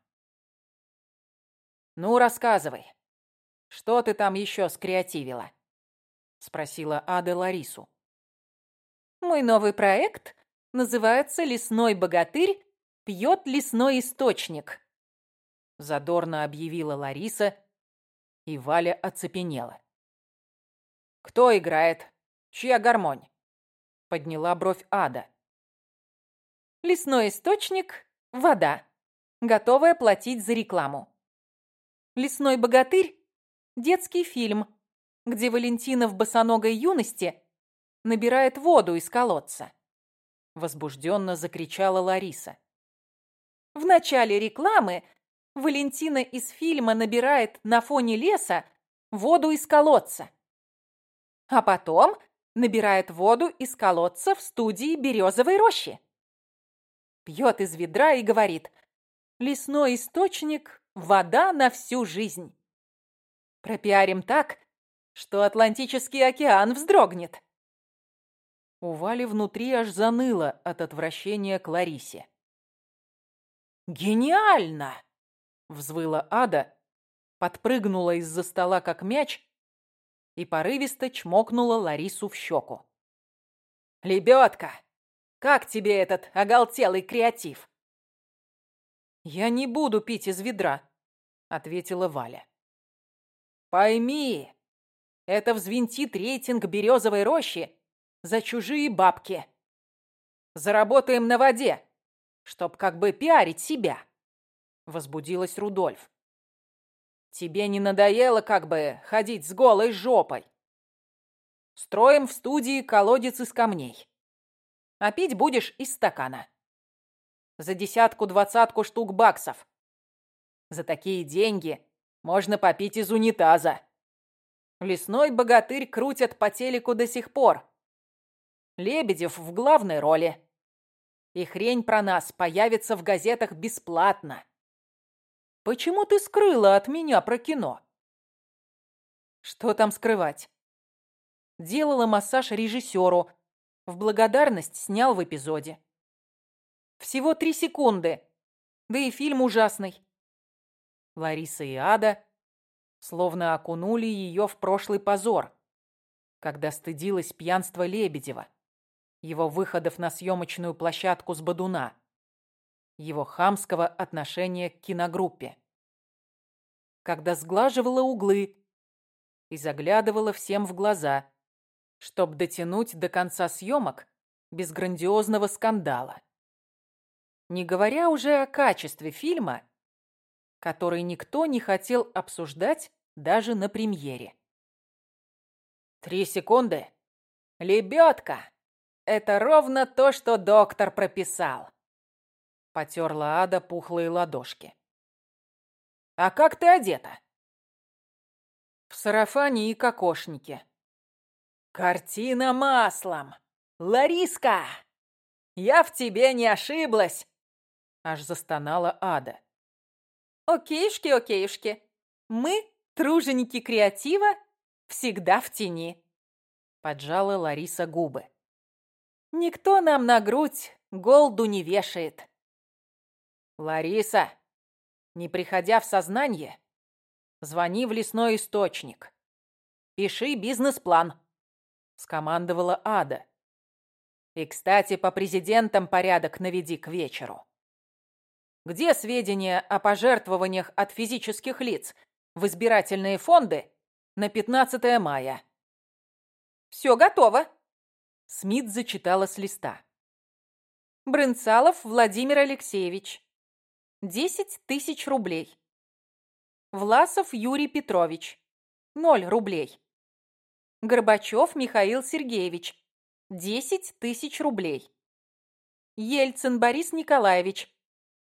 «Ну, рассказывай, что ты там еще скреативила?» — спросила Ада Ларису. Мой новый проект называется «Лесной богатырь пьет лесной источник», задорно объявила Лариса, и Валя оцепенела. «Кто играет? Чья гармонь?» подняла бровь Ада. «Лесной источник — вода, готовая платить за рекламу. «Лесной богатырь» — детский фильм, где Валентина в босоногой юности набирает воду из колодца. Возбужденно закричала Лариса. В начале рекламы Валентина из фильма набирает на фоне леса воду из колодца. А потом набирает воду из колодца в студии «Березовой рощи». Пьет из ведра и говорит «Лесной источник, вода на всю жизнь». Пропиарим так, что Атлантический океан вздрогнет. У Вали внутри аж заныло от отвращения к Ларисе. «Гениально!» — взвыла Ада, подпрыгнула из-за стола, как мяч, и порывисто чмокнула Ларису в щеку. «Лебедка, как тебе этот оголтелый креатив?» «Я не буду пить из ведра», — ответила Валя. «Пойми, это взвинтит рейтинг березовой рощи за чужие бабки. Заработаем на воде, чтоб как бы пиарить себя. Возбудилась Рудольф. Тебе не надоело как бы ходить с голой жопой? Строим в студии колодец из камней. А пить будешь из стакана. За десятку-двадцатку штук баксов. За такие деньги можно попить из унитаза. Лесной богатырь крутят по телеку до сих пор. Лебедев в главной роли. И хрень про нас появится в газетах бесплатно. Почему ты скрыла от меня про кино? Что там скрывать? Делала массаж режиссеру. В благодарность снял в эпизоде. Всего три секунды. Да и фильм ужасный. Лариса и Ада словно окунули ее в прошлый позор, когда стыдилась пьянства Лебедева, его выходов на съемочную площадку с Бадуна, его хамского отношения к киногруппе, когда сглаживала углы и заглядывала всем в глаза, чтобы дотянуть до конца съемок без грандиозного скандала. Не говоря уже о качестве фильма, который никто не хотел обсуждать даже на премьере. Три секунды. Лебедка. Это ровно то, что доктор прописал. Потерла Ада пухлые ладошки. А как ты одета? В сарафане и кокошнике. Картина маслом. Лариска! Я в тебе не ошиблась. Аж застонала Ада. Окейшки, окейшки. Мы, труженики креатива, всегда в тени. Поджала Лариса губы. Никто нам на грудь голду не вешает. Лариса, не приходя в сознание, звони в лесной источник. Пиши бизнес-план, скомандовала Ада. И, кстати, по президентам порядок наведи к вечеру. Где сведения о пожертвованиях от физических лиц в избирательные фонды на 15 мая? Все готово. Смит зачитала с листа. Брынцалов Владимир Алексеевич. Десять тысяч рублей. Власов Юрий Петрович. Ноль рублей. Горбачев Михаил Сергеевич. Десять тысяч рублей. Ельцин Борис Николаевич.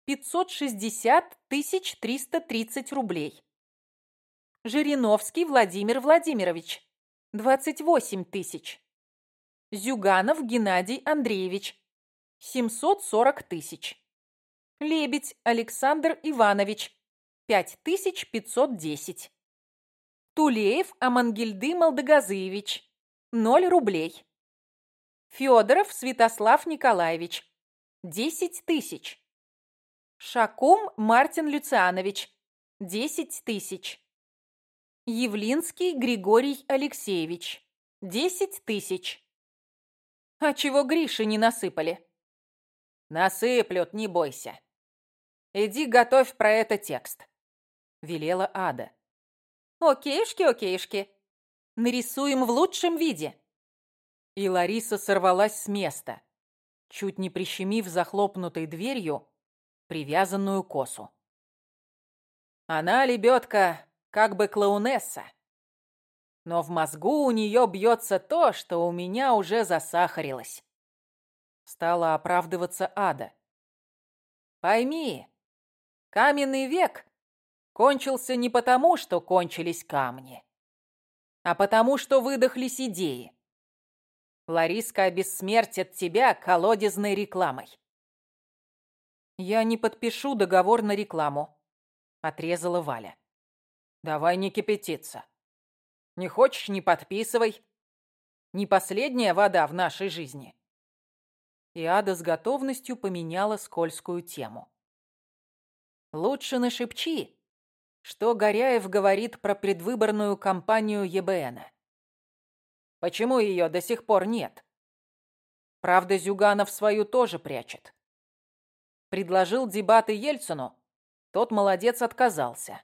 560 тысяч 330 рублей. Жириновский Владимир Владимирович. 28 тысяч. Зюганов Геннадий Андреевич. 740 тысяч. Лебедь Александр Иванович. 5510. Тулеев Амангельды Молдогазыевич. 0 рублей. Федоров Святослав Николаевич. 10 тысяч. Шакум Мартин Люцианович. Десять тысяч. Явлинский Григорий Алексеевич. Десять тысяч. А чего Грише не насыпали? Насыплют, не бойся. Иди готовь про это текст. Велела Ада. Окейшки, окейшки. Нарисуем в лучшем виде. И Лариса сорвалась с места, чуть не прищемив захлопнутой дверью привязанную косу. Она, лебедка, как бы клоунесса. Но в мозгу у нее бьется то, что у меня уже засахарилось. Стала оправдываться ада. Пойми, каменный век кончился не потому, что кончились камни, а потому, что выдохлись идеи. Лариска обессмертит тебя колодезной рекламой. «Я не подпишу договор на рекламу», — отрезала Валя. «Давай не кипятиться. Не хочешь — не подписывай. Не последняя вода в нашей жизни». И Ада с готовностью поменяла скользкую тему. «Лучше нашепчи, что Горяев говорит про предвыборную кампанию ЕБН. Почему ее до сих пор нет? Правда, Зюганов свою тоже прячет. Предложил дебаты Ельцину. Тот молодец отказался.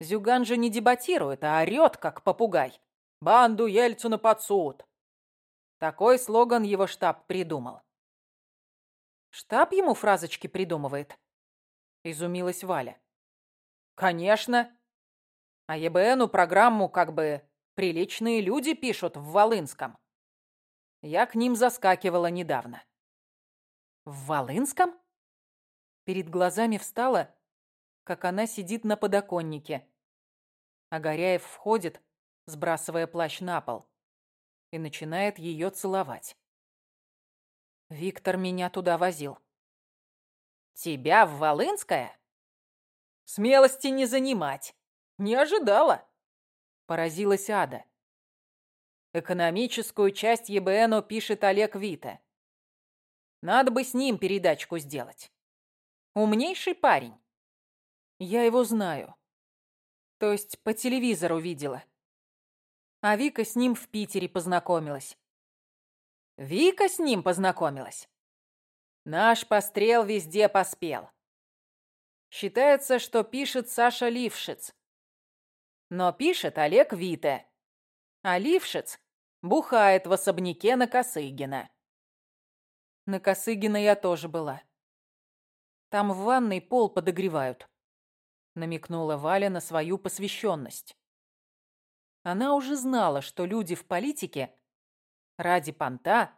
Зюган же не дебатирует, а орёт, как попугай. «Банду Ельцина под суд!» Такой слоган его штаб придумал. «Штаб ему фразочки придумывает?» Изумилась Валя. «Конечно. А ЕБНу программу как бы приличные люди пишут в Волынском. Я к ним заскакивала недавно». «В Волынском?» Перед глазами встала, как она сидит на подоконнике. А Горяев входит, сбрасывая плащ на пол. и начинает ее целовать. Виктор меня туда возил. Тебя в Волынское? Смелости не занимать. Не ожидала. Поразилась Ада. Экономическую часть ЕБНу пишет Олег Вита. Надо бы с ним передачку сделать. Умнейший парень. Я его знаю. То есть по телевизору видела. А Вика с ним в Питере познакомилась. Вика с ним познакомилась. Наш пострел везде поспел. Считается, что пишет Саша Лившиц. Но пишет Олег Вите. А Лившиц бухает в особняке на Косыгина. На Косыгина я тоже была. Там в ванной пол подогревают. Намекнула Валя на свою посвященность. Она уже знала, что люди в политике ради понта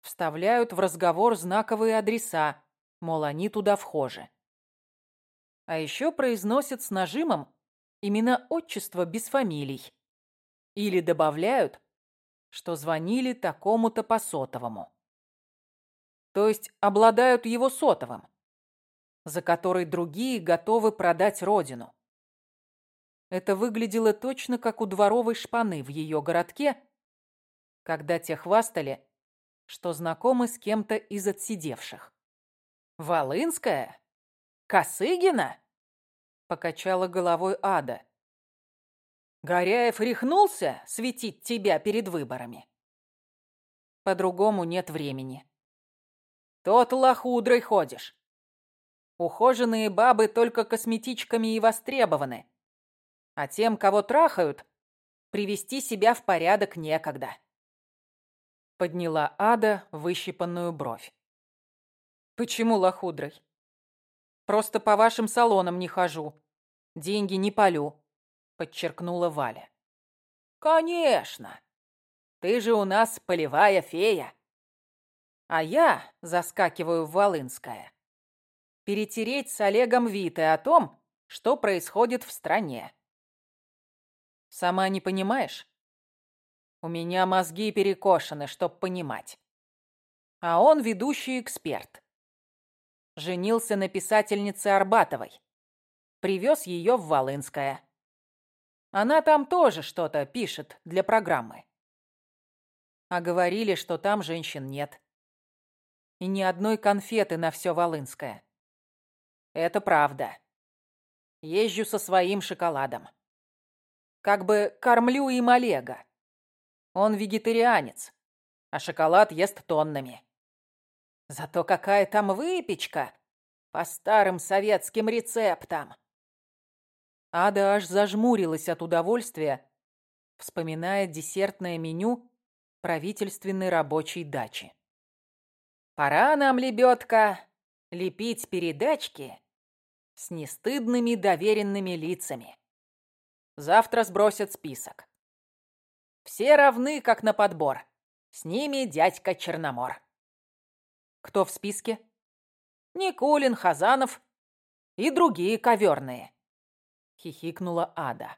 вставляют в разговор знаковые адреса, мол, они туда вхожи. А еще произносят с нажимом имена отчества без фамилий. Или добавляют, что звонили такому-то по сотовому. То есть обладают его сотовым, за который другие готовы продать родину. Это выглядело точно как у дворовой шпаны в ее городке, когда те хвастали, что знакомы с кем-то из отсидевших. «Волынская? Косыгина?» — покачала головой Ада. «Горяев рехнулся светить тебя перед выборами?» «По-другому нет времени», тот лохудрой ходишь. Ухоженные бабы только косметичками и востребованы. А тем, кого трахают, привести себя в порядок некогда. Подняла Ада выщипанную бровь. Почему лохудрой? Просто по вашим салонам не хожу. Деньги не полю, подчеркнула Валя. Конечно. Ты же у нас полевая фея а я заскакиваю в Волынское. Перетереть с Олегом Виты о том, что происходит в стране. Сама не понимаешь? У меня мозги перекошены, чтоб понимать. А он ведущий эксперт. Женился на писательнице Арбатовой. Привез ее в Волынское. Она там тоже что-то пишет для программы. А говорили, что там женщин нет и ни одной конфеты на все Волынское. Это правда. Езжу со своим шоколадом. Как бы кормлю им Олега. Он вегетарианец, а шоколад ест тоннами. Зато какая там выпечка по старым советским рецептам. Ада аж зажмурилась от удовольствия, вспоминая десертное меню правительственной рабочей дачи. Пора нам, лебедка, лепить передачки с нестыдными доверенными лицами. Завтра сбросят список. Все равны, как на подбор. С ними дядька Черномор. Кто в списке? Никулин, Хазанов и другие коверные. Хихикнула Ада.